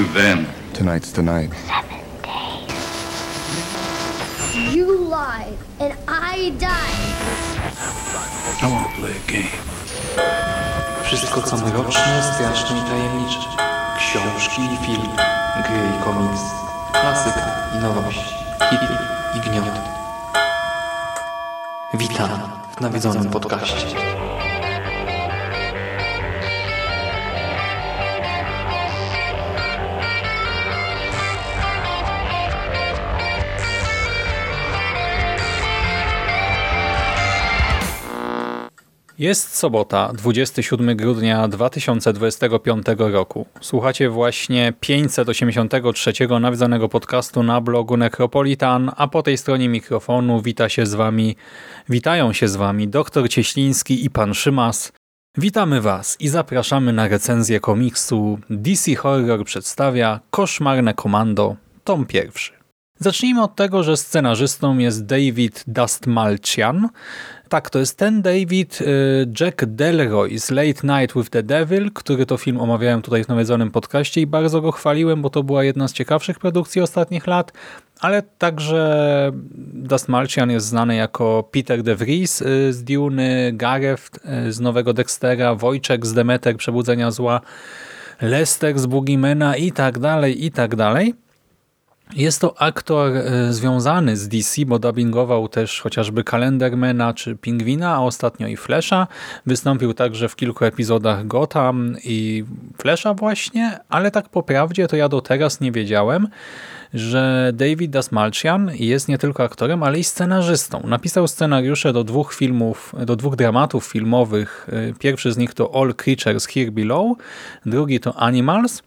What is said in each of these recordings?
To them. Tonight's the night. You lied, and I died. I want to play a game. Wszystko co mroczne, straszne i tajemnicze. Książki i filmy, gry i komiks, klasyka i nowość, hity i gnioty. Witam w nawiedzonym podcaście. Sobota, 27 grudnia 2025 roku. Słuchacie właśnie 583 nawiedzonego podcastu na blogu Necropolitan, a po tej stronie mikrofonu wita się z wami, witają się z wami dr Cieśliński i pan Szymas. Witamy was i zapraszamy na recenzję komiksu DC Horror przedstawia Koszmarne Komando, tom pierwszy. Zacznijmy od tego, że scenarzystą jest David Dastmalchian, tak, to jest ten David y, Jack Delroy z Late Night with the Devil, który to film omawiałem tutaj w nawiedzonym podcaście i bardzo go chwaliłem, bo to była jedna z ciekawszych produkcji ostatnich lat, ale także Dust Malchian jest znany jako Peter De Vries y, z Dune, Gareth y, z Nowego Dextera, Wojczek z Demeter Przebudzenia Zła, Lester z Boogiemana i tak dalej, i tak dalej. Jest to aktor e, związany z DC, bo dubbingował też chociażby Calendarmana czy Pingwina, a ostatnio i Flasha. Wystąpił także w kilku epizodach Gotham i Flasha właśnie, ale tak po prawdzie to ja do teraz nie wiedziałem, że David Dasmalchian jest nie tylko aktorem, ale i scenarzystą. Napisał scenariusze do dwóch filmów, do dwóch dramatów filmowych. E, pierwszy z nich to All Creatures Here Below, drugi to Animals,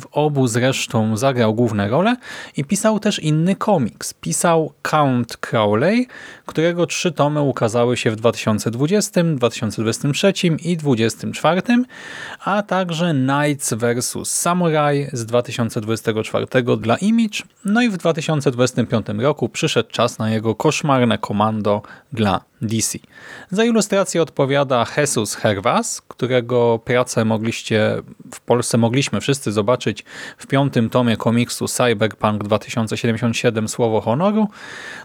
w obu zresztą zagrał główne role i pisał też inny komiks. Pisał Count Crowley, którego trzy tomy ukazały się w 2020, 2023 i 2024, a także Knights vs. Samurai z 2024 dla Image, no i w 2025 roku przyszedł czas na jego koszmarne komando dla DC. Za ilustrację odpowiada Jesus Hervas, którego pracę mogliście w Polsce mogliśmy wszyscy zobaczyć w piątym tomie komiksu Cyberpunk 2077 Słowo Honoru.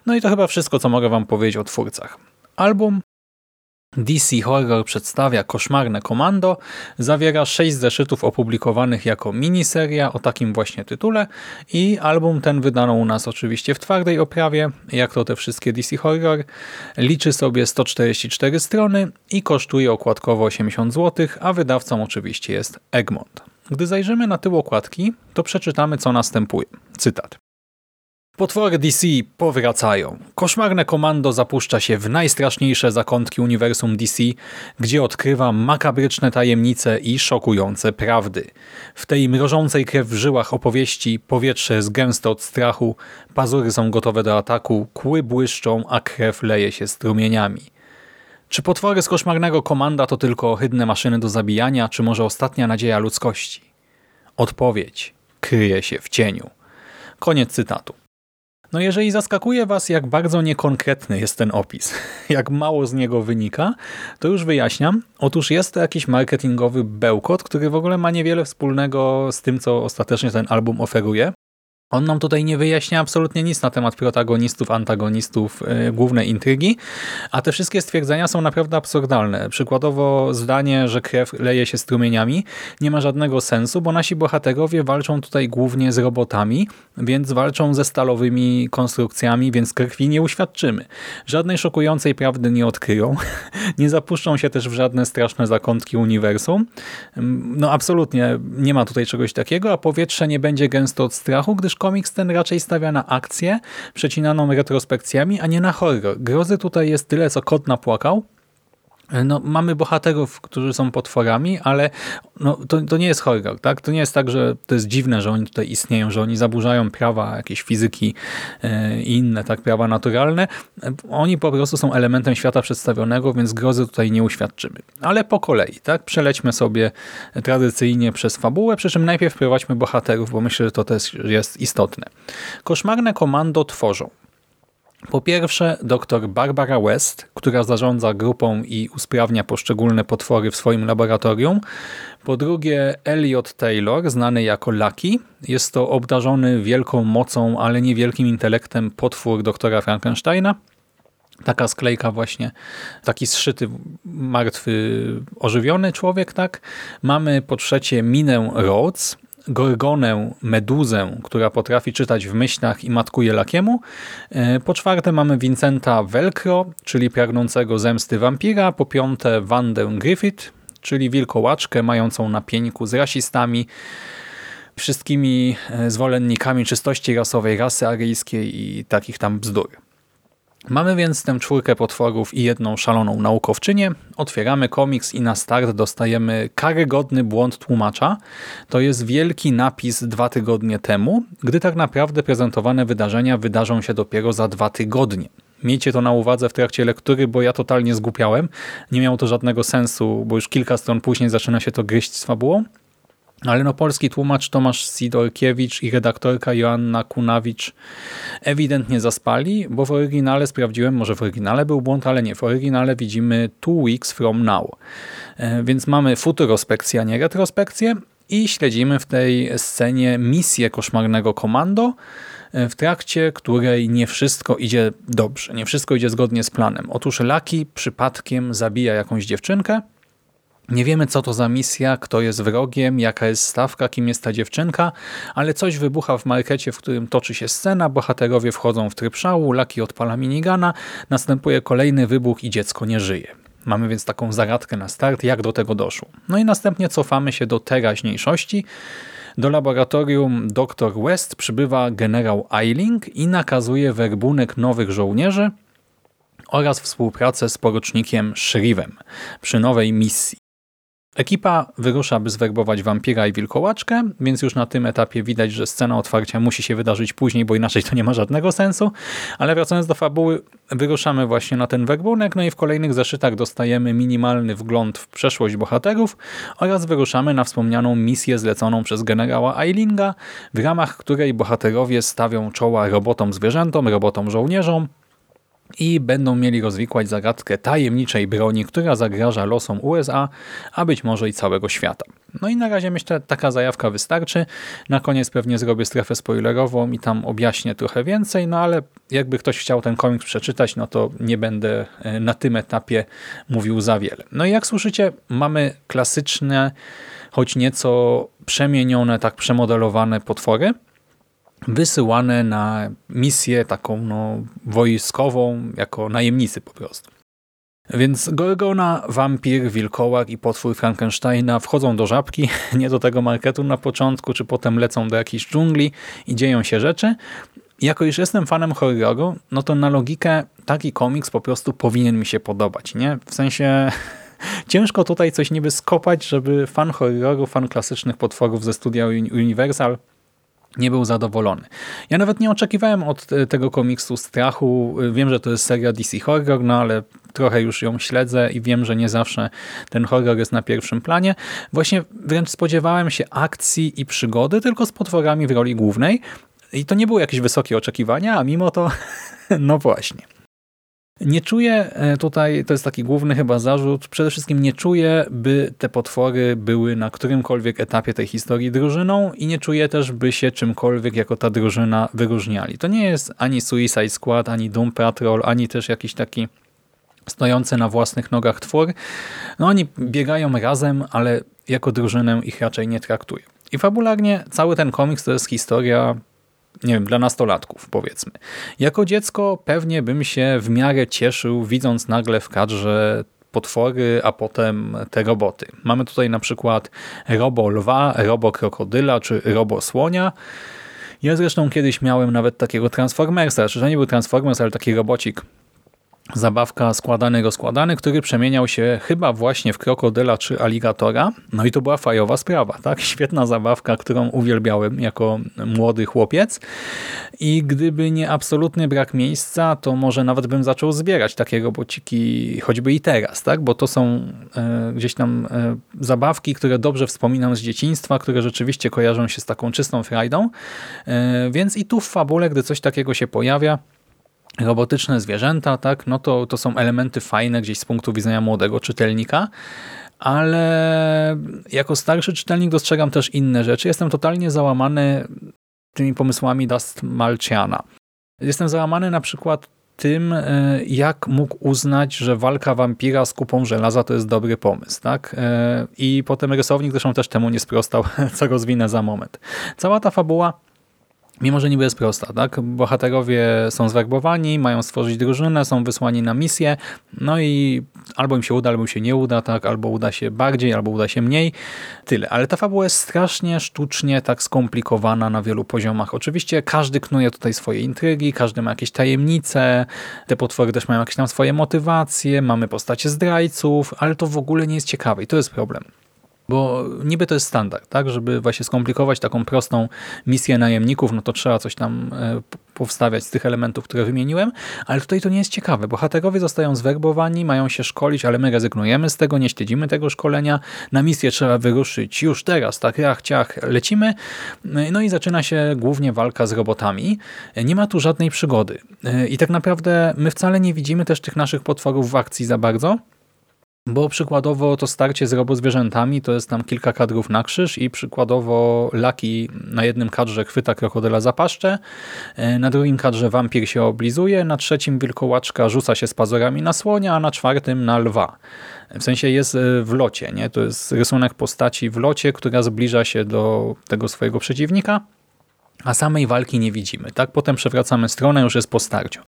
No i to chyba wszystko, co mogę wam powiedzieć o twórcach. Album DC Horror przedstawia Koszmarne Komando, zawiera sześć zeszytów opublikowanych jako miniseria o takim właśnie tytule i album ten wydano u nas oczywiście w twardej oprawie, jak to te wszystkie DC Horror, liczy sobie 144 strony i kosztuje okładkowo 80 zł, a wydawcą oczywiście jest Egmont. Gdy zajrzymy na tył okładki, to przeczytamy co następuje. Cytat. Potwory DC powracają. Koszmarne komando zapuszcza się w najstraszniejsze zakątki uniwersum DC, gdzie odkrywa makabryczne tajemnice i szokujące prawdy. W tej mrożącej krew w żyłach opowieści powietrze jest gęste od strachu, pazury są gotowe do ataku, kły błyszczą, a krew leje się strumieniami. Czy potwory z koszmarnego komanda to tylko ohydne maszyny do zabijania, czy może ostatnia nadzieja ludzkości? Odpowiedź kryje się w cieniu. Koniec cytatu. No jeżeli zaskakuje Was, jak bardzo niekonkretny jest ten opis, jak mało z niego wynika, to już wyjaśniam. Otóż jest to jakiś marketingowy bełkot, który w ogóle ma niewiele wspólnego z tym, co ostatecznie ten album oferuje. On nam tutaj nie wyjaśnia absolutnie nic na temat protagonistów, antagonistów, yy, głównej intrygi, a te wszystkie stwierdzenia są naprawdę absurdalne. Przykładowo zdanie, że krew leje się strumieniami nie ma żadnego sensu, bo nasi bohaterowie walczą tutaj głównie z robotami, więc walczą ze stalowymi konstrukcjami, więc krwi nie uświadczymy. Żadnej szokującej prawdy nie odkryją, nie zapuszczą się też w żadne straszne zakątki uniwersum. No absolutnie nie ma tutaj czegoś takiego, a powietrze nie będzie gęsto od strachu, gdyż komiks ten raczej stawia na akcję, przecinaną retrospekcjami, a nie na horror. Grozy tutaj jest tyle, co kot napłakał, no, mamy bohaterów, którzy są potworami, ale no, to, to nie jest horror. Tak? To nie jest tak, że to jest dziwne, że oni tutaj istnieją, że oni zaburzają prawa jakieś fizyki e, i inne tak, prawa naturalne. Oni po prostu są elementem świata przedstawionego, więc grozy tutaj nie uświadczymy. Ale po kolei. tak, Przelećmy sobie tradycyjnie przez fabułę, przy czym najpierw wprowadźmy bohaterów, bo myślę, że to też jest istotne. Koszmarne komando tworzą Po pierwsze, dr Barbara West, która zarządza grupą i usprawnia poszczególne potwory w swoim laboratorium. Po drugie, Elliot Taylor, znany jako Lucky. Jest to obdarzony wielką mocą, ale niewielkim intelektem potwór doktora Frankensteina. Taka sklejka właśnie, taki zszyty, martwy, ożywiony człowiek, tak? Mamy po trzecie Minę Rhodes, Gorgonę, meduzę, która potrafi czytać w myślach i matkuje Lakiemu. E, po czwarte mamy Vincenta Velcro, czyli pragnącego zemsty wampira. Po piąte Wandę Griffith, czyli wilkołaczkę mającą na pieńku z rasistami, wszystkimi e, zwolennikami czystości rasowej, rasy aryjskiej i takich tam bzdur. Mamy więc tę czwórkę potworów i jedną szaloną naukowczynię. Otwieramy komiks i na start dostajemy karygodny błąd tłumacza. To jest wielki napis dwa tygodnie temu, gdy tak naprawdę prezentowane wydarzenia wydarzą się dopiero za dwa tygodnie. Miejcie to na uwadze w trakcie lektury, bo ja totalnie zgłupiałem. Nie miało to żadnego sensu, bo już kilka stron później zaczyna się to gryźć z fabułą. Ale no polski tłumacz Tomasz Sidorkiewicz i redaktorka Joanna Kunawicz ewidentnie zaspali, bo w oryginale sprawdziłem, może w oryginale był błąd, ale nie. W oryginale widzimy two weeks from now. E, więc mamy futurospekcję, a nie retrospekcję i śledzimy w tej scenie misję koszmarnego komando, e, w trakcie której nie wszystko idzie dobrze, nie wszystko idzie zgodnie z planem. Otóż Laki przypadkiem zabija jakąś dziewczynkę, nie wiemy, co to za misja, kto jest wrogiem, jaka jest stawka, kim jest ta dziewczynka, ale coś wybucha w markecie, w którym toczy się scena, bohaterowie wchodzą w tryb szału, Lucky odpala minigana, następuje kolejny wybuch i dziecko nie żyje. Mamy więc taką zagadkę na start, jak do tego doszło. No i następnie cofamy się do teraźniejszości. Do laboratorium dr West przybywa generał Eiling i nakazuje werbunek nowych żołnierzy oraz współpracę z porucznikiem Shrivem przy nowej misji. Ekipa wyrusza, by zwerbować wampira i wilkołaczkę, więc już na tym etapie widać, że scena otwarcia musi się wydarzyć później, bo inaczej to nie ma żadnego sensu. Ale wracając do fabuły, wyruszamy właśnie na ten werbunek, no i w kolejnych zeszytach dostajemy minimalny wgląd w przeszłość bohaterów oraz wyruszamy na wspomnianą misję zleconą przez generała Eilinga, w ramach której bohaterowie stawią czoła robotom zwierzętom, robotom żołnierzom, i będą mieli rozwikłać zagadkę tajemniczej broni, która zagraża losom USA, a być może i całego świata. No i na razie myślę, taka zajawka wystarczy. Na koniec pewnie zrobię strefę spoilerową i tam objaśnię trochę więcej, no ale jakby ktoś chciał ten komiks przeczytać, no to nie będę e, na tym etapie mówił za wiele. No i jak słyszycie, mamy klasyczne, choć nieco przemienione, tak przemodelowane potwory, wysyłane na misję taką no, wojskową, jako najemnicy po prostu. Więc Gorgona, wampir, wilkołak i potwór Frankensteina wchodzą do żabki, nie do tego marketu na początku, czy potem lecą do jakiejś dżungli i dzieją się rzeczy. Jako iż jestem fanem horroru, no to na logikę taki komiks po prostu powinien mi się podobać. nie? W sensie ciężko tutaj coś niby skopać, żeby fan horroru, fan klasycznych potworów ze studia Universal nie był zadowolony. Ja nawet nie oczekiwałem od tego komiksu strachu. Wiem, że to jest seria DC Horror, no ale trochę już ją śledzę i wiem, że nie zawsze ten horror jest na pierwszym planie. Właśnie wręcz spodziewałem się akcji i przygody, tylko z potworami w roli głównej. I to nie były jakieś wysokie oczekiwania, a mimo to, no właśnie. Nie czuję e, tutaj, to jest taki główny chyba zarzut, przede wszystkim nie czuję, by te potwory były na którymkolwiek etapie tej historii drużyną i nie czuję też, by się czymkolwiek jako ta drużyna wyróżniali. To nie jest ani Suicide Squad, ani Doom Patrol, ani też jakiś taki stojący na własnych nogach twór. No oni biegają razem, ale jako drużynę ich raczej nie traktuję. I fabularnie cały ten komiks to jest historia nie wiem, dla nastolatków powiedzmy. Jako dziecko pewnie bym się w miarę cieszył, widząc nagle w kadrze potwory, a potem te roboty. Mamy tutaj na przykład robo lwa, robo krokodyla czy robo słonia. Ja zresztą kiedyś miałem nawet takiego Transformersa, znaczy to nie był Transformers, ale taki robocik zabawka składany, rozkładany, który przemieniał się chyba właśnie w krokodyla czy aligatora. No i to była fajowa sprawa, tak? Świetna zabawka, którą uwielbiałem jako młody chłopiec i gdyby nie absolutny brak miejsca, to może nawet bym zaczął zbierać takie robociki choćby i teraz, tak? Bo to są e, gdzieś tam e, zabawki, które dobrze wspominam z dzieciństwa, które rzeczywiście kojarzą się z taką czystą frajdą, e, więc i tu w fabule, gdy coś takiego się pojawia, robotyczne zwierzęta, tak, no to, to są elementy fajne gdzieś z punktu widzenia młodego czytelnika, ale jako starszy czytelnik dostrzegam też inne rzeczy. Jestem totalnie załamany tymi pomysłami Dust Malciana. Jestem załamany na przykład tym, e, jak mógł uznać, że walka wampira z kupą żelaza to jest dobry pomysł. tak? E, I potem rysownik zresztą też temu nie sprostał, co rozwinę za moment. Cała ta fabuła Mimo, że niby jest prosta, tak? Bohaterowie są zwerbowani, mają stworzyć drużynę, są wysłani na misję, no i albo im się uda, albo im się nie uda, tak? Albo uda się bardziej, albo uda się mniej. Tyle. Ale ta fabuła jest strasznie sztucznie tak skomplikowana na wielu poziomach. Oczywiście każdy knuje tutaj swoje intrygi, każdy ma jakieś tajemnice, te potwory też mają jakieś tam swoje motywacje, mamy postacie zdrajców, ale to w ogóle nie jest ciekawe i to jest problem. Bo niby to jest standard, tak? Żeby właśnie skomplikować taką prostą misję najemników, no to trzeba coś tam e, powstawiać z tych elementów, które wymieniłem, ale tutaj to nie jest ciekawe. Bohaterowie zostają zwerbowani, mają się szkolić, ale my rezygnujemy z tego, nie śledzimy tego szkolenia. Na misję trzeba wyruszyć już teraz, tak rach, ciach, lecimy. No i zaczyna się głównie walka z robotami. Nie ma tu żadnej przygody. E, I tak naprawdę my wcale nie widzimy też tych naszych potworów w akcji za bardzo, bo przykładowo to starcie z robozwierzętami to jest tam kilka kadrów na krzyż i przykładowo Laki na jednym kadrze chwyta krokodyla za paszczę, e, na drugim kadrze wampir się oblizuje, na trzecim wilkołaczka rzuca się z pazurami na słonia, a na czwartym na lwa. W sensie jest e, w locie, nie? to jest rysunek postaci w locie, która zbliża się do tego swojego przeciwnika, a samej walki nie widzimy. Tak, Potem przewracamy stronę, już jest po starciu.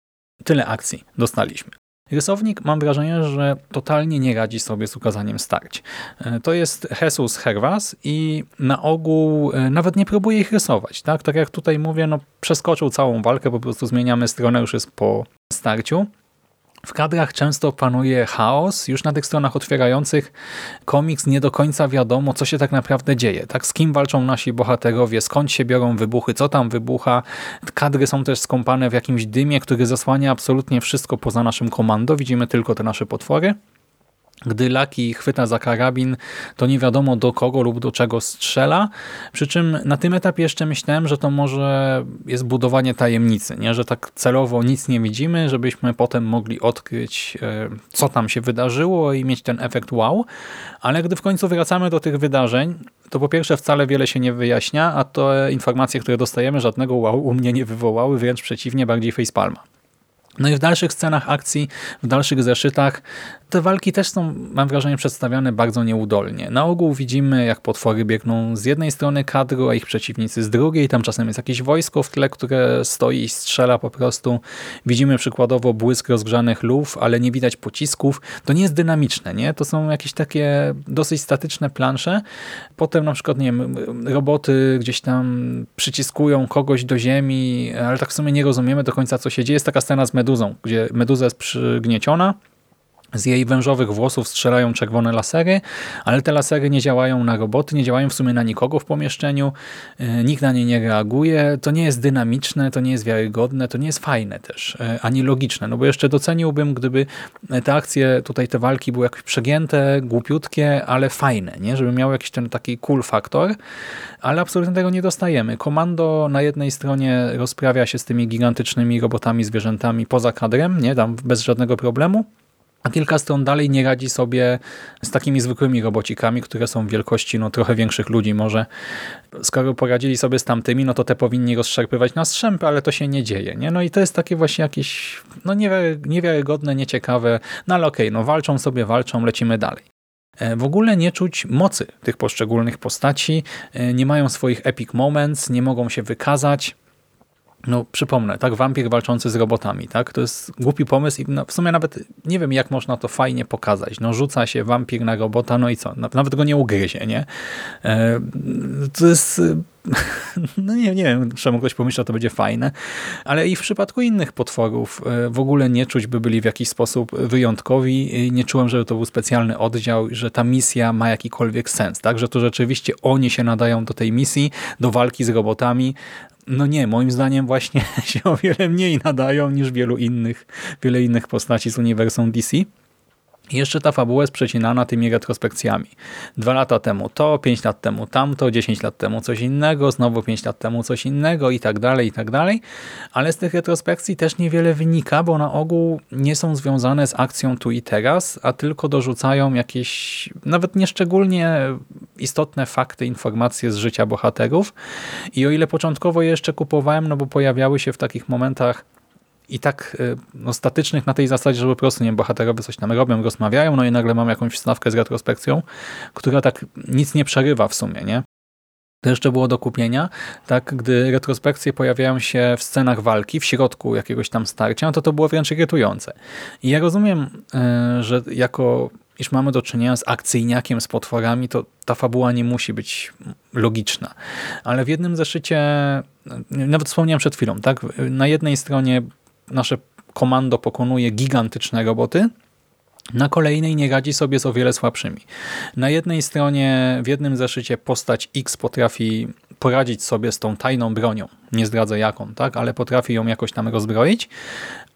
Tyle akcji dostaliśmy. Rysownik mam wrażenie, że totalnie nie radzi sobie z ukazaniem starć. E, to jest Jesus Hervas i na ogół e, nawet nie próbuje ich rysować. Tak, tak jak tutaj mówię, no przeskoczył całą walkę, po prostu zmieniamy stronę, już jest po starciu. W kadrach często panuje chaos. Już na tych stronach otwierających komiks nie do końca wiadomo, co się tak naprawdę dzieje. Tak, z kim walczą nasi bohaterowie, skąd się biorą wybuchy, co tam wybucha. Kadry są też skąpane w jakimś dymie, który zasłania absolutnie wszystko poza naszym komando. Widzimy tylko te nasze potwory. Gdy Laki chwyta za karabin, to nie wiadomo do kogo lub do czego strzela. Przy czym na tym etapie jeszcze myślałem, że to może jest budowanie tajemnicy, nie? że tak celowo nic nie widzimy, żebyśmy potem mogli odkryć, e, co tam się wydarzyło i mieć ten efekt wow. Ale gdy w końcu wracamy do tych wydarzeń, to po pierwsze wcale wiele się nie wyjaśnia, a te informacje, które dostajemy, żadnego wow u mnie nie wywołały, wręcz przeciwnie, bardziej facepalma. No i w dalszych scenach akcji, w dalszych zeszytach te walki też są, mam wrażenie, przedstawiane bardzo nieudolnie. Na ogół widzimy, jak potwory biegną z jednej strony kadru, a ich przeciwnicy z drugiej. Tam czasem jest jakieś wojsko w tle, które stoi i strzela po prostu. Widzimy przykładowo błysk rozgrzanych luf, ale nie widać pocisków. To nie jest dynamiczne, nie? To są jakieś takie dosyć statyczne plansze. Potem na przykład, nie wiem, roboty gdzieś tam przyciskują kogoś do ziemi, ale tak w sumie nie rozumiemy do końca, co się dzieje. Jest taka scena z meduzą, gdzie meduza jest przygnieciona, z jej wężowych włosów strzelają czerwone lasery, ale te lasery nie działają na roboty, nie działają w sumie na nikogo w pomieszczeniu, e, nikt na nie nie reaguje, to nie jest dynamiczne, to nie jest wiarygodne, to nie jest fajne też, e, ani logiczne, no bo jeszcze doceniłbym, gdyby te akcje, tutaj te walki były jakieś przegięte, głupiutkie, ale fajne, nie? żeby miały jakiś ten taki cool faktor, ale absolutnie tego nie dostajemy. Komando na jednej stronie rozprawia się z tymi gigantycznymi robotami, zwierzętami poza kadrem, nie? tam bez żadnego problemu, a kilka stron dalej nie radzi sobie z takimi zwykłymi robocikami, które są wielkości no, trochę większych ludzi. Może skoro poradzili sobie z tamtymi, no to te powinni rozszarpywać na strzępy, ale to się nie dzieje. Nie? No i to jest takie właśnie jakieś no, niewiarygodne, nieciekawe. No ale okej, okay, no walczą sobie, walczą, lecimy dalej. E, w ogóle nie czuć mocy tych poszczególnych postaci, e, nie mają swoich epic moments, nie mogą się wykazać. No przypomnę, tak, wampir walczący z robotami, tak, to jest głupi pomysł i w sumie nawet nie wiem, jak można to fajnie pokazać. No rzuca się wampir na robota, no i co, nawet go nie ugryzie, nie? E, to jest... No nie, nie wiem, czemu ktoś pomyślał, to będzie fajne, ale i w przypadku innych potworów e, w ogóle nie czuć, by byli w jakiś sposób wyjątkowi. Nie czułem, że to był specjalny oddział, że ta misja ma jakikolwiek sens, tak? Że to rzeczywiście oni się nadają do tej misji, do walki z robotami, no nie, moim zdaniem właśnie się o wiele mniej nadają niż wielu innych, wiele innych postaci z uniwersum DC. Jeszcze ta fabuła jest przecinana tymi retrospekcjami. Dwa lata temu to, pięć lat temu tamto, dziesięć lat temu coś innego, znowu pięć lat temu coś innego i tak dalej, i tak dalej. Ale z tych retrospekcji też niewiele wynika, bo na ogół nie są związane z akcją tu i teraz, a tylko dorzucają jakieś nawet nieszczególnie istotne fakty, informacje z życia bohaterów. I o ile początkowo je jeszcze kupowałem, no bo pojawiały się w takich momentach i tak y, no, statycznych na tej zasadzie, że po prostu nie wiem, bohaterowie coś tam robią, rozmawiają, no i nagle mam jakąś wstawkę z retrospekcją, która tak nic nie przerywa w sumie, nie? To jeszcze było do kupienia, tak, gdy retrospekcje pojawiają się w scenach walki, w środku jakiegoś tam starcia, no to to było wręcz irytujące. I ja rozumiem, y, że jako iż mamy do czynienia z akcyjniakiem, z potworami, to ta fabuła nie musi być logiczna. Ale w jednym zeszycie, nawet wspomniałem przed chwilą, tak, na jednej stronie nasze komando pokonuje gigantyczne roboty, na kolejnej nie radzi sobie z o wiele słabszymi. Na jednej stronie, w jednym zeszycie postać X potrafi poradzić sobie z tą tajną bronią. Nie zdradzę jaką, tak, ale potrafi ją jakoś tam rozbroić,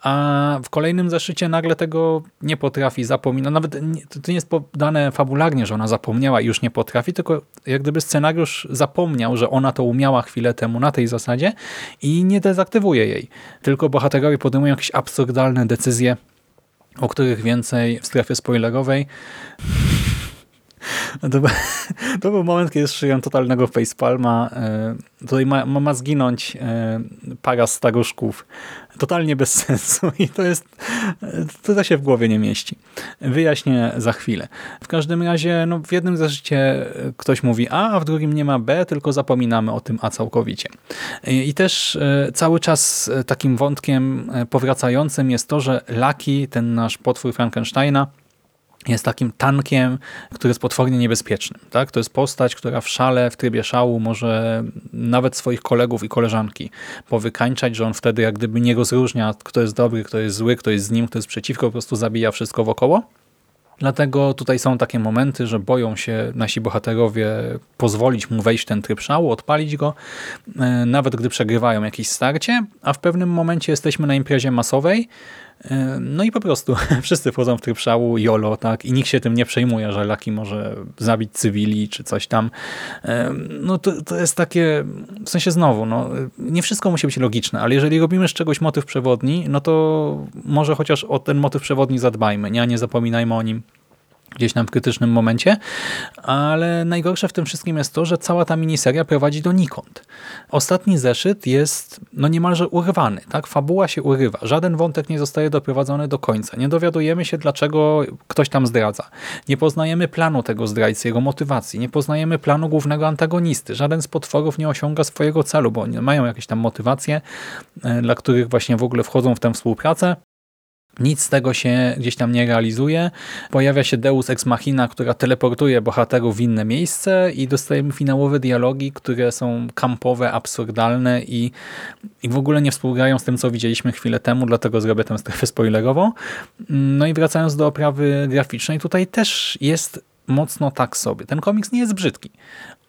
a w kolejnym zeszycie nagle tego nie potrafi, zapomina. Nawet nie, to nie jest podane fabularnie, że ona zapomniała i już nie potrafi, tylko jak gdyby scenariusz zapomniał, że ona to umiała chwilę temu na tej zasadzie i nie dezaktywuje jej. Tylko bohaterowie podejmują jakieś absurdalne decyzje, o których więcej w strefie spoilerowej. To, to, był moment, kiedy szyję totalnego facepalma. E, tutaj ma, ma zginąć e, para staruszków. Totalnie bez sensu i to jest to się w głowie nie mieści. Wyjaśnię za chwilę. W każdym razie no, w jednym zeszycie ktoś mówi A, a w drugim nie ma B, tylko zapominamy o tym A całkowicie. I też e, cały czas takim wątkiem powracającym jest to, że Lucky, ten nasz potwór Frankensteina, jest takim tankiem, który jest potwornie niebezpiecznym. Tak? To jest postać, która w szale, w trybie szału może nawet swoich kolegów i koleżanki powykańczać, że on wtedy jak gdyby nie rozróżnia, kto jest dobry, kto jest zły, kto jest z nim, kto jest przeciwko, po prostu zabija wszystko wokoło. Dlatego tutaj są takie momenty, że boją się nasi bohaterowie pozwolić mu wejść w ten tryb szału, odpalić go, e, nawet gdy przegrywają jakieś starcie, a w pewnym momencie jesteśmy na imprezie masowej, no i po prostu wszyscy wchodzą w tryb szału, jolo, tak, i nikt się tym nie przejmuje, że Laki może zabić cywili, czy coś tam. No to, to jest takie, w sensie znowu, no, nie wszystko musi być logiczne, ale jeżeli robimy z czegoś motyw przewodni, no to może chociaż o ten motyw przewodni zadbajmy, nie, a nie zapominajmy o nim gdzieś tam w krytycznym momencie, ale najgorsze w tym wszystkim jest to, że cała ta miniseria prowadzi donikąd. Ostatni zeszyt jest no niemalże urwany, tak? Fabuła się urywa, żaden wątek nie zostaje doprowadzony do końca. Nie dowiadujemy się, dlaczego ktoś tam zdradza. Nie poznajemy planu tego zdrajcy, jego motywacji. Nie poznajemy planu głównego antagonisty. Żaden z potworów nie osiąga swojego celu, bo oni mają jakieś tam motywacje, e, dla których właśnie w ogóle wchodzą w tę współpracę. Nic z tego się gdzieś tam nie realizuje. Pojawia się Deus Ex Machina, która teleportuje bohaterów w inne miejsce i dostajemy finałowe dialogi, które są kampowe, absurdalne i, i w ogóle nie współgrają z tym, co widzieliśmy chwilę temu, dlatego zrobię tę strefę spoilerową. No i wracając do oprawy graficznej, tutaj też jest mocno tak sobie. Ten komiks nie jest brzydki.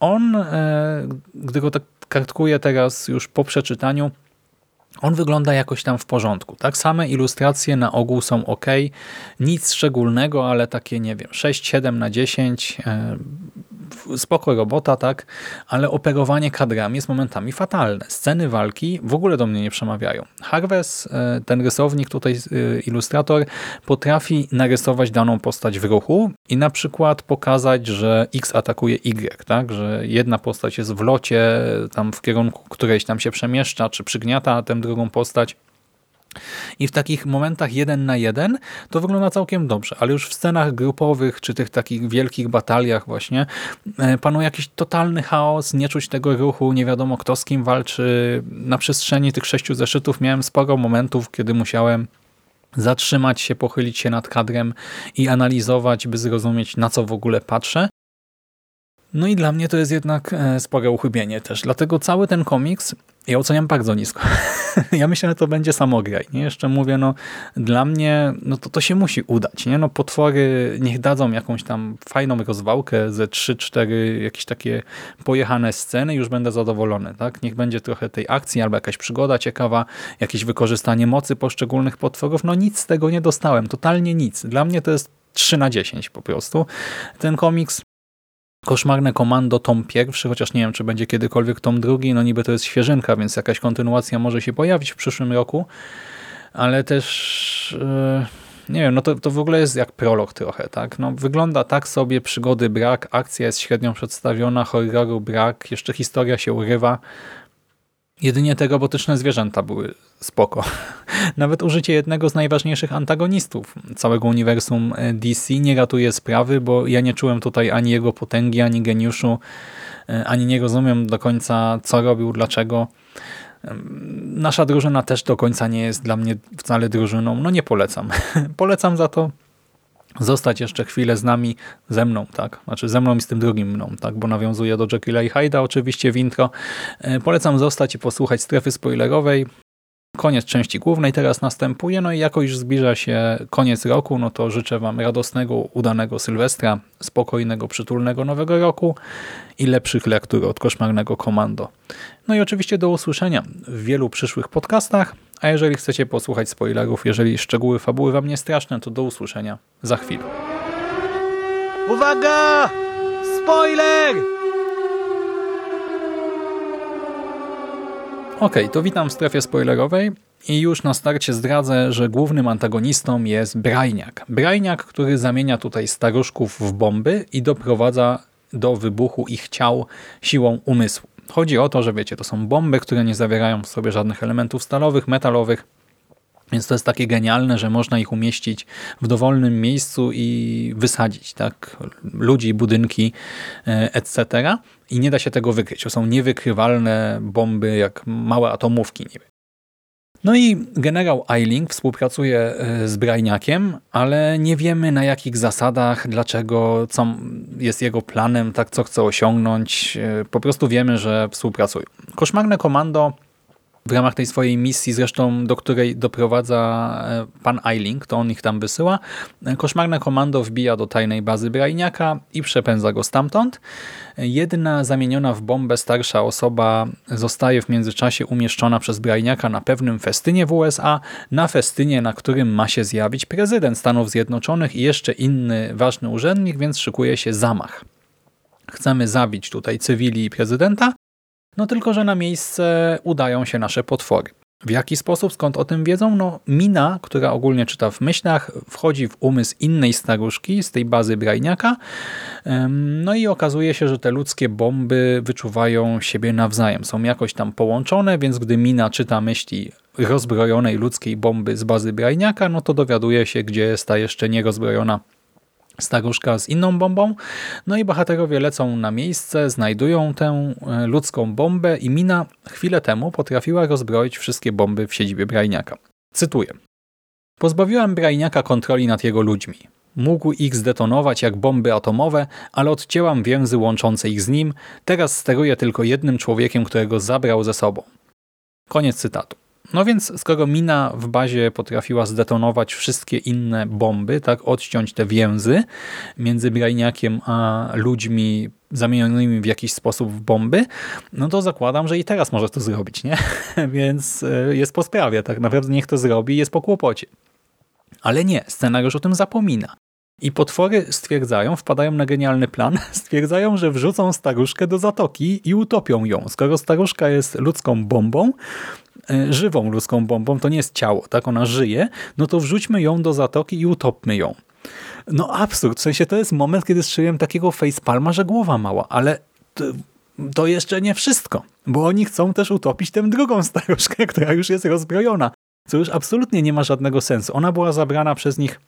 On, e, gdy go tak kartkuję teraz już po przeczytaniu, on wygląda jakoś tam w porządku. Tak same ilustracje na ogół są ok, nic szczególnego, ale takie nie wiem, 6-7 na 10, e, spoko robota, tak, ale operowanie kadrami jest momentami fatalne. Sceny walki w ogóle do mnie nie przemawiają. Harvest, e, ten rysownik, tutaj e, ilustrator, potrafi narysować daną postać w ruchu i na przykład pokazać, że X atakuje Y, tak, że jedna postać jest w locie, tam w kierunku którejś tam się przemieszcza, czy przygniata tę drugą postać. I w takich momentach jeden na jeden to wygląda całkiem dobrze, ale już w scenach grupowych, czy tych takich wielkich bataliach właśnie e, panuje jakiś totalny chaos, nie czuć tego ruchu, nie wiadomo kto z kim walczy. Na przestrzeni tych sześciu zeszytów miałem sporo momentów, kiedy musiałem zatrzymać się, pochylić się nad kadrem i analizować, by zrozumieć na co w ogóle patrzę. No i dla mnie to jest jednak e, spore uchybienie też. Dlatego cały ten komiks ja oceniam bardzo nisko. ja myślę, że to będzie samograj. Nie? Jeszcze mówię, no dla mnie no to, to się musi udać. Nie? No potwory niech dadzą jakąś tam fajną rozwałkę ze 3-4 jakieś takie pojechane sceny już będę zadowolony. Tak? Niech będzie trochę tej akcji albo jakaś przygoda ciekawa, jakieś wykorzystanie mocy poszczególnych potworów. No nic z tego nie dostałem. Totalnie nic. Dla mnie to jest 3 na 10 po prostu. Ten komiks Koszmarne Komando tom pierwszy, chociaż nie wiem, czy będzie kiedykolwiek tom drugi, no niby to jest świeżynka, więc jakaś kontynuacja może się pojawić w przyszłym roku, ale też e, nie wiem, no to, to w ogóle jest jak prolog trochę, tak? No, wygląda tak sobie, przygody brak, akcja jest średnio przedstawiona, horroru brak, jeszcze historia się urywa. Jedynie te robotyczne zwierzęta były spoko. Nawet użycie jednego z najważniejszych antagonistów całego uniwersum e, DC nie ratuje sprawy, bo ja nie czułem tutaj ani jego potęgi, ani geniuszu, e, ani nie rozumiem do końca co robił, dlaczego. Nasza drużyna też do końca nie jest dla mnie wcale drużyną. No nie polecam. polecam za to zostać jeszcze chwilę z nami, ze mną, tak? Znaczy ze mną i z tym drugim mną, tak? Bo nawiązuje do Jekylla i Hyde'a oczywiście w intro. E, polecam zostać i posłuchać strefy spoilerowej. Koniec części głównej teraz następuje, no i jako już zbliża się koniec roku, no to życzę Wam radosnego, udanego Sylwestra, spokojnego, przytulnego nowego roku i lepszych lektur od Koszmarnego Komando. No i oczywiście do usłyszenia w wielu przyszłych podcastach, a jeżeli chcecie posłuchać spoilerów, jeżeli szczegóły fabuły Wam nie straszne, to do usłyszenia za chwilę. Uwaga! Spoiler! Ok, to witam w strefie spoilerowej i już na starcie zdradzę, że głównym antagonistą jest Brajniak. Brajniak, który zamienia tutaj staruszków w bomby i doprowadza do wybuchu ich ciał siłą umysłu. Chodzi o to, że wiecie, to są bomby, które nie zawierają w sobie żadnych elementów stalowych, metalowych, więc to jest takie genialne, że można ich umieścić w dowolnym miejscu i wysadzić tak ludzi, budynki, e, etc. I nie da się tego wykryć. To są niewykrywalne bomby, jak małe atomówki. Niby. No i generał Eiling współpracuje e, z Brajniakiem, ale nie wiemy na jakich zasadach, dlaczego, co jest jego planem, tak co chce osiągnąć. E, po prostu wiemy, że współpracują. Koszmarne komando w ramach tej swojej misji, zresztą do której doprowadza e, pan Eiling, to on ich tam wysyła, e, koszmarne komando wbija do tajnej bazy Brajniaka i przepędza go stamtąd. Jedna zamieniona w bombę starsza osoba zostaje w międzyczasie umieszczona przez Brajniaka na pewnym festynie w USA, na festynie, na którym ma się zjawić prezydent Stanów Zjednoczonych i jeszcze inny ważny urzędnik, więc szykuje się zamach. Chcemy zabić tutaj cywili i prezydenta, no tylko, że na miejsce udają się nasze potwory. W jaki sposób, skąd o tym wiedzą? No Mina, która ogólnie czyta w myślach, wchodzi w umysł innej staruszki z tej bazy Brajniaka no i okazuje się, że te ludzkie bomby wyczuwają siebie nawzajem. Są jakoś tam połączone, więc gdy Mina czyta myśli rozbrojonej ludzkiej bomby z bazy Brajniaka, no to dowiaduje się, gdzie jest ta jeszcze nierozbrojona staruszka z inną bombą. No i bohaterowie lecą na miejsce, znajdują tę e, ludzką bombę i Mina chwilę temu potrafiła rozbroić wszystkie bomby w siedzibie Brajniaka. Cytuję. Pozbawiłem Brajniaka kontroli nad jego ludźmi. Mógł ich zdetonować jak bomby atomowe, ale odcięłam więzy łączące ich z nim. Teraz steruje tylko jednym człowiekiem, którego zabrał ze sobą. Koniec cytatu. No więc skoro mina w bazie potrafiła zdetonować wszystkie inne bomby, tak odciąć te więzy między Brajniakiem a ludźmi zamienionymi w jakiś sposób w bomby, no to zakładam, że i teraz może to zrobić, nie? Więc e, jest po sprawie, tak naprawdę niech to zrobi jest po kłopocie. Ale nie, scenariusz o tym zapomina. I potwory stwierdzają, wpadają na genialny plan, stwierdzają, że wrzucą staruszkę do zatoki i utopią ją. Skoro staruszka jest ludzką bombą, żywą ludzką bombą, to nie jest ciało, tak? Ona żyje, no to wrzućmy ją do zatoki i utopmy ją. No absurd, w sensie to jest moment, kiedy strzeliłem takiego facepalma, że głowa mała, ale to, to jeszcze nie wszystko, bo oni chcą też utopić tę drugą staruszkę, która już jest rozbrojona, co już absolutnie nie ma żadnego sensu. Ona była zabrana przez nich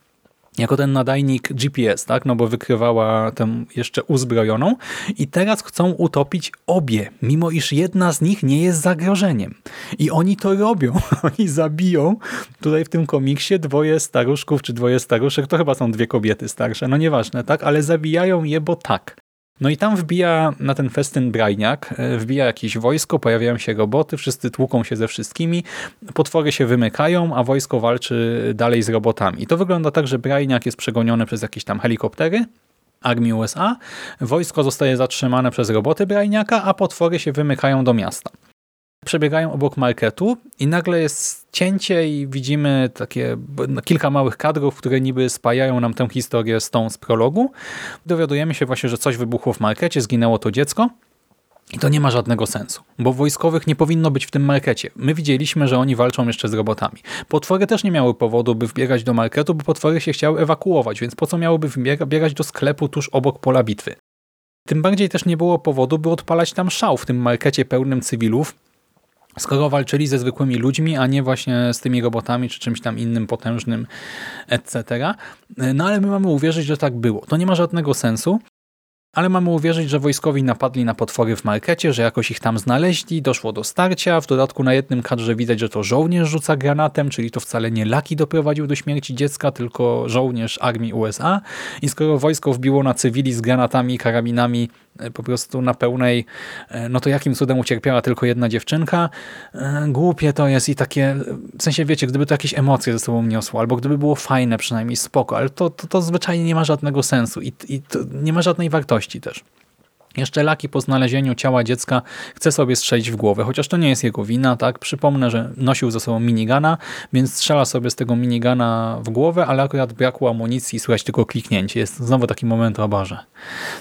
jako ten nadajnik GPS, tak? no bo wykrywała tę jeszcze uzbrojoną i teraz chcą utopić obie, mimo iż jedna z nich nie jest zagrożeniem. I oni to robią. Oni zabiją tutaj w tym komiksie dwoje staruszków, czy dwoje staruszek, to chyba są dwie kobiety starsze, no nieważne, tak? Ale zabijają je, bo tak. No i tam wbija na ten festyn Brajniak, e, wbija jakieś wojsko, pojawiają się roboty, wszyscy tłuką się ze wszystkimi, potwory się wymykają, a wojsko walczy dalej z robotami. I to wygląda tak, że Brajniak jest przegoniony przez jakieś tam helikoptery, armii USA, wojsko zostaje zatrzymane przez roboty Brajniaka, a potwory się wymykają do miasta. Przebiegają obok marketu i nagle jest cięcie i widzimy takie kilka małych kadrów, które niby spajają nam tę historię z tą z prologu. Dowiadujemy się właśnie, że coś wybuchło w markecie, zginęło to dziecko. I to nie ma żadnego sensu, bo wojskowych nie powinno być w tym markecie. My widzieliśmy, że oni walczą jeszcze z robotami. Potwory też nie miały powodu, by wbiegać do marketu, bo potwory się chciały ewakuować, więc po co miałyby wbiegać do sklepu tuż obok pola bitwy? Tym bardziej też nie było powodu, by odpalać tam szał w tym markecie pełnym cywilów, skoro walczyli ze zwykłymi ludźmi, a nie właśnie z tymi robotami czy czymś tam innym potężnym, etc. No ale my mamy uwierzyć, że tak było. To nie ma żadnego sensu, ale mamy uwierzyć, że wojskowi napadli na potwory w markecie, że jakoś ich tam znaleźli, doszło do starcia, w dodatku na jednym kadrze widać, że to żołnierz rzuca granatem, czyli to wcale nie Laki doprowadził do śmierci dziecka, tylko żołnierz armii USA i skoro wojsko wbiło na cywili z granatami, karabinami E, po prostu na pełnej, e, no to jakim cudem ucierpiała tylko jedna dziewczynka. E, głupie to jest i takie, w sensie wiecie, gdyby to jakieś emocje ze sobą niosło, albo gdyby było fajne przynajmniej, spoko, ale to, to, to zwyczajnie nie ma żadnego sensu i, i nie ma żadnej wartości też. Jeszcze Laki po znalezieniu ciała dziecka chce sobie strzelić w głowę, chociaż to nie jest jego wina, tak? Przypomnę, że nosił ze sobą minigana, więc strzela sobie z tego minigana w głowę, ale akurat brakło amunicji i słychać tylko kliknięcie. Jest znowu taki moment o Boże.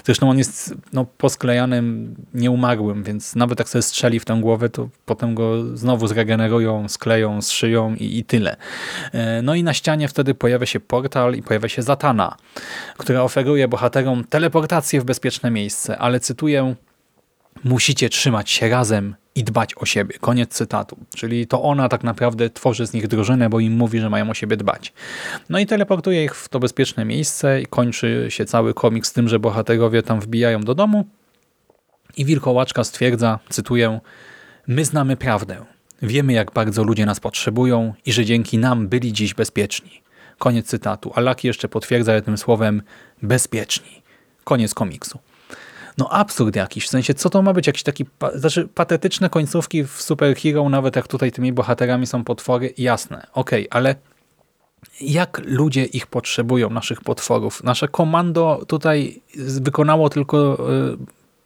Zresztą on jest no, posklejanym, nieumarłym, więc nawet jak sobie strzeli w tę głowę, to potem go znowu zregenerują, skleją, zszyją i, i tyle. E, no i na ścianie wtedy pojawia się portal i pojawia się Zatana, która oferuje bohaterom teleportację w bezpieczne miejsce, ale cytuję, musicie trzymać się razem i dbać o siebie. Koniec cytatu. Czyli to ona tak naprawdę tworzy z nich drużynę, bo im mówi, że mają o siebie dbać. No i teleportuje ich w to bezpieczne miejsce i kończy się cały komik z tym, że bohaterowie tam wbijają do domu i wilkołaczka stwierdza, cytuję, my znamy prawdę. Wiemy, jak bardzo ludzie nas potrzebują i że dzięki nam byli dziś bezpieczni. Koniec cytatu. A Lucky jeszcze potwierdza tym słowem bezpieczni. Koniec komiksu no absurd jakiś, w sensie co to ma być, jakiś taki, znaczy patetyczne końcówki w Superhero, nawet jak tutaj tymi bohaterami są potwory, jasne, okej, okay, ale jak ludzie ich potrzebują, naszych potworów. Nasze komando tutaj wykonało tylko y,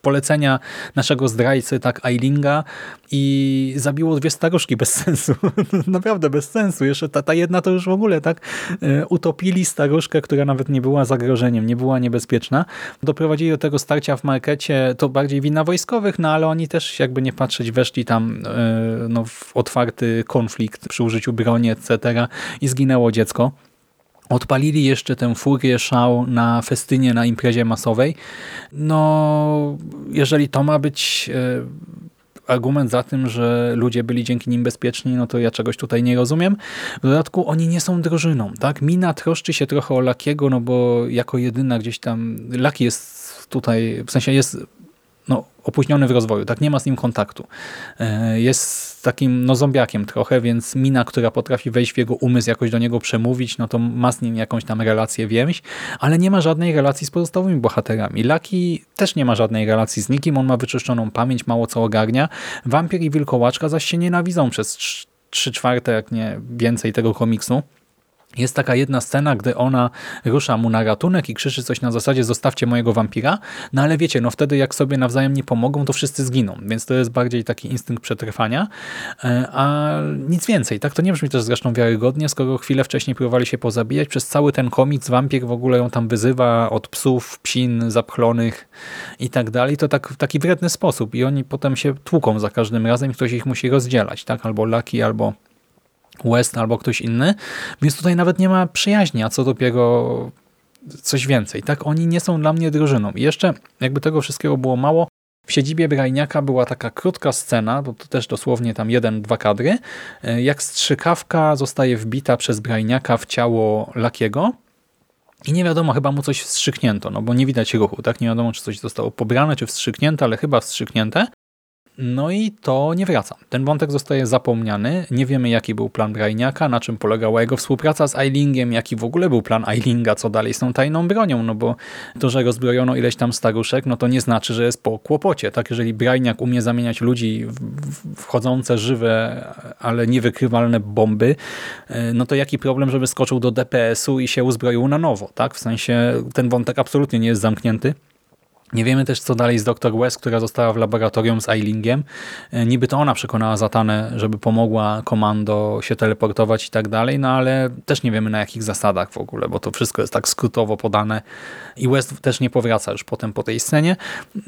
polecenia naszego zdrajcy, tak, Eilinga i zabiło dwie staruszki bez sensu. Naprawdę bez sensu. Jeszcze ta, ta jedna to już w ogóle, tak, e, utopili staruszkę, która nawet nie była zagrożeniem, nie była niebezpieczna. Doprowadzili do tego starcia w markecie, to bardziej wina wojskowych, no ale oni też, jakby nie patrzeć, weszli tam e, no, w otwarty konflikt przy użyciu broni, etc. i zginęło dziecko. Odpalili jeszcze tę furię szał na festynie, na imprezie masowej. No, jeżeli to ma być e, argument za tym, że ludzie byli dzięki nim bezpieczni, no to ja czegoś tutaj nie rozumiem. W dodatku oni nie są drużyną, tak? Mina troszczy się trochę o Lakiego, no bo jako jedyna gdzieś tam... Laki jest tutaj, w sensie jest no, opóźniony w rozwoju, tak nie ma z nim kontaktu. E, jest takim no, zombiakiem trochę, więc mina, która potrafi wejść w jego umysł, jakoś do niego przemówić, no to ma z nim jakąś tam relację, więź, ale nie ma żadnej relacji z pozostałymi bohaterami. Lucky też nie ma żadnej relacji z nikim, on ma wyczyszczoną pamięć, mało co ogarnia. Wampir i Wilkołaczka zaś się nienawidzą przez trzy czwarte, jak nie więcej tego komiksu. Jest taka jedna scena, gdy ona rusza mu na ratunek i krzyczy coś na zasadzie zostawcie mojego wampira, no ale wiecie, no wtedy jak sobie nawzajem nie pomogą, to wszyscy zginą, więc to jest bardziej taki instynkt przetrwania, e, a nic więcej, tak? To nie brzmi też zresztą wiarygodnie, skoro chwilę wcześniej próbowali się pozabijać, przez cały ten komiks wampir w ogóle ją tam wyzywa od psów, psin, zapchlonych i tak dalej, to tak w taki wredny sposób i oni potem się tłuką za każdym razem, ktoś ich musi rozdzielać, tak? Albo Lucky, albo West albo ktoś inny, więc tutaj nawet nie ma przyjaźni, a co dopiero coś więcej. Tak, oni nie są dla mnie drużyną. I jeszcze, jakby tego wszystkiego było mało, w siedzibie Brajniaka była taka krótka scena, bo to też dosłownie tam jeden, dwa kadry, e, jak strzykawka zostaje wbita przez Brajniaka w ciało Lakiego i nie wiadomo, chyba mu coś wstrzyknięto, no bo nie widać ruchu, tak? Nie wiadomo, czy coś zostało pobrane, czy wstrzyknięte, ale chyba wstrzyknięte. No i to nie wraca. Ten wątek zostaje zapomniany. Nie wiemy, jaki był plan Brajniaka, na czym polegała jego współpraca z Eilingiem, jaki w ogóle był plan Eilinga, co dalej z tą tajną bronią, no bo to, że rozbrojono ileś tam staruszek, no to nie znaczy, że jest po kłopocie. Tak, jeżeli Brajniak umie zamieniać ludzi w wchodzące żywe, ale niewykrywalne bomby, e, no to jaki problem, żeby skoczył do DPS-u i się uzbroił na nowo, tak? W sensie ten wątek absolutnie nie jest zamknięty. Nie wiemy też, co dalej z Dr. West, która została w laboratorium z Eilingiem. E, Niby to ona przekonała Zatanę, żeby pomogła komando się teleportować i tak dalej, no ale też nie wiemy na jakich zasadach w ogóle, bo to wszystko jest tak skrótowo podane i West też nie powraca już potem po tej scenie.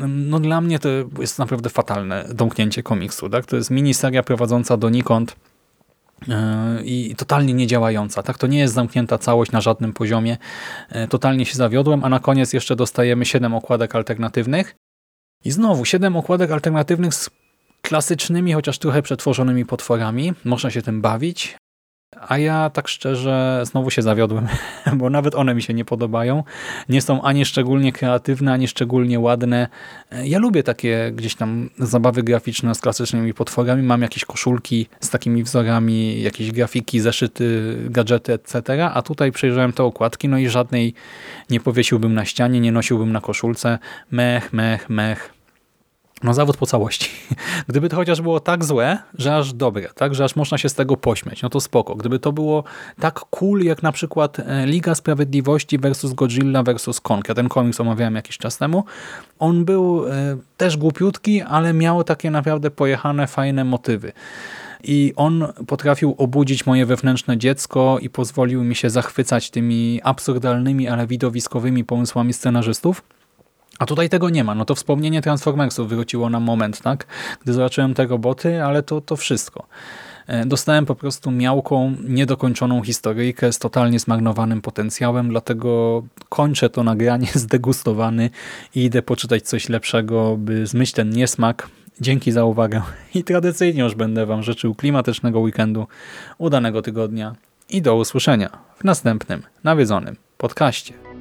No dla mnie to jest naprawdę fatalne domknięcie komiksu. Tak? To jest miniseria prowadząca donikąd i totalnie niedziałająca. Tak? To nie jest zamknięta całość na żadnym poziomie. E, Totalnie się zawiodłem, a na koniec jeszcze dostajemy 7 okładek alternatywnych. I znowu 7 okładek alternatywnych z klasycznymi, chociaż trochę przetworzonymi potworami. Można się tym bawić. A ja tak szczerze znowu się zawiodłem, bo nawet one mi się nie podobają. Nie są ani szczególnie kreatywne, ani szczególnie ładne. Ja lubię takie gdzieś tam zabawy graficzne z klasycznymi potworami. Mam jakieś koszulki z takimi wzorami, jakieś grafiki, zeszyty, gadżety, etc. A tutaj przejrzałem te okładki, no i żadnej nie powiesiłbym na ścianie, nie nosiłbym na koszulce. Mech, mech, mech. No zawód po całości. Gdyby to chociaż było tak złe, że aż dobre, tak, że aż można się z tego pośmiać, no to spoko. Gdyby to było tak cool, jak na przykład e, Liga Sprawiedliwości versus Godzilla versus Kong. Ja ten komiks omawiałem jakiś czas temu. On był e, też głupiutki, ale miał takie naprawdę pojechane, fajne motywy. I on potrafił obudzić moje wewnętrzne dziecko i pozwolił mi się zachwycać tymi absurdalnymi, ale widowiskowymi pomysłami scenarzystów. A tutaj tego nie ma. No to wspomnienie Transformersów wróciło na moment, tak? Gdy zobaczyłem te roboty, ale to, to wszystko. E, Dostałem po prostu miałką, niedokończoną historyjkę z totalnie zmarnowanym potencjałem, dlatego kończę to nagranie zdegustowany i idę poczytać coś lepszego, by zmyć ten niesmak. Dzięki za uwagę i tradycyjnie już będę Wam życzył klimatycznego weekendu, udanego tygodnia i do usłyszenia w następnym nawiedzonym podcaście.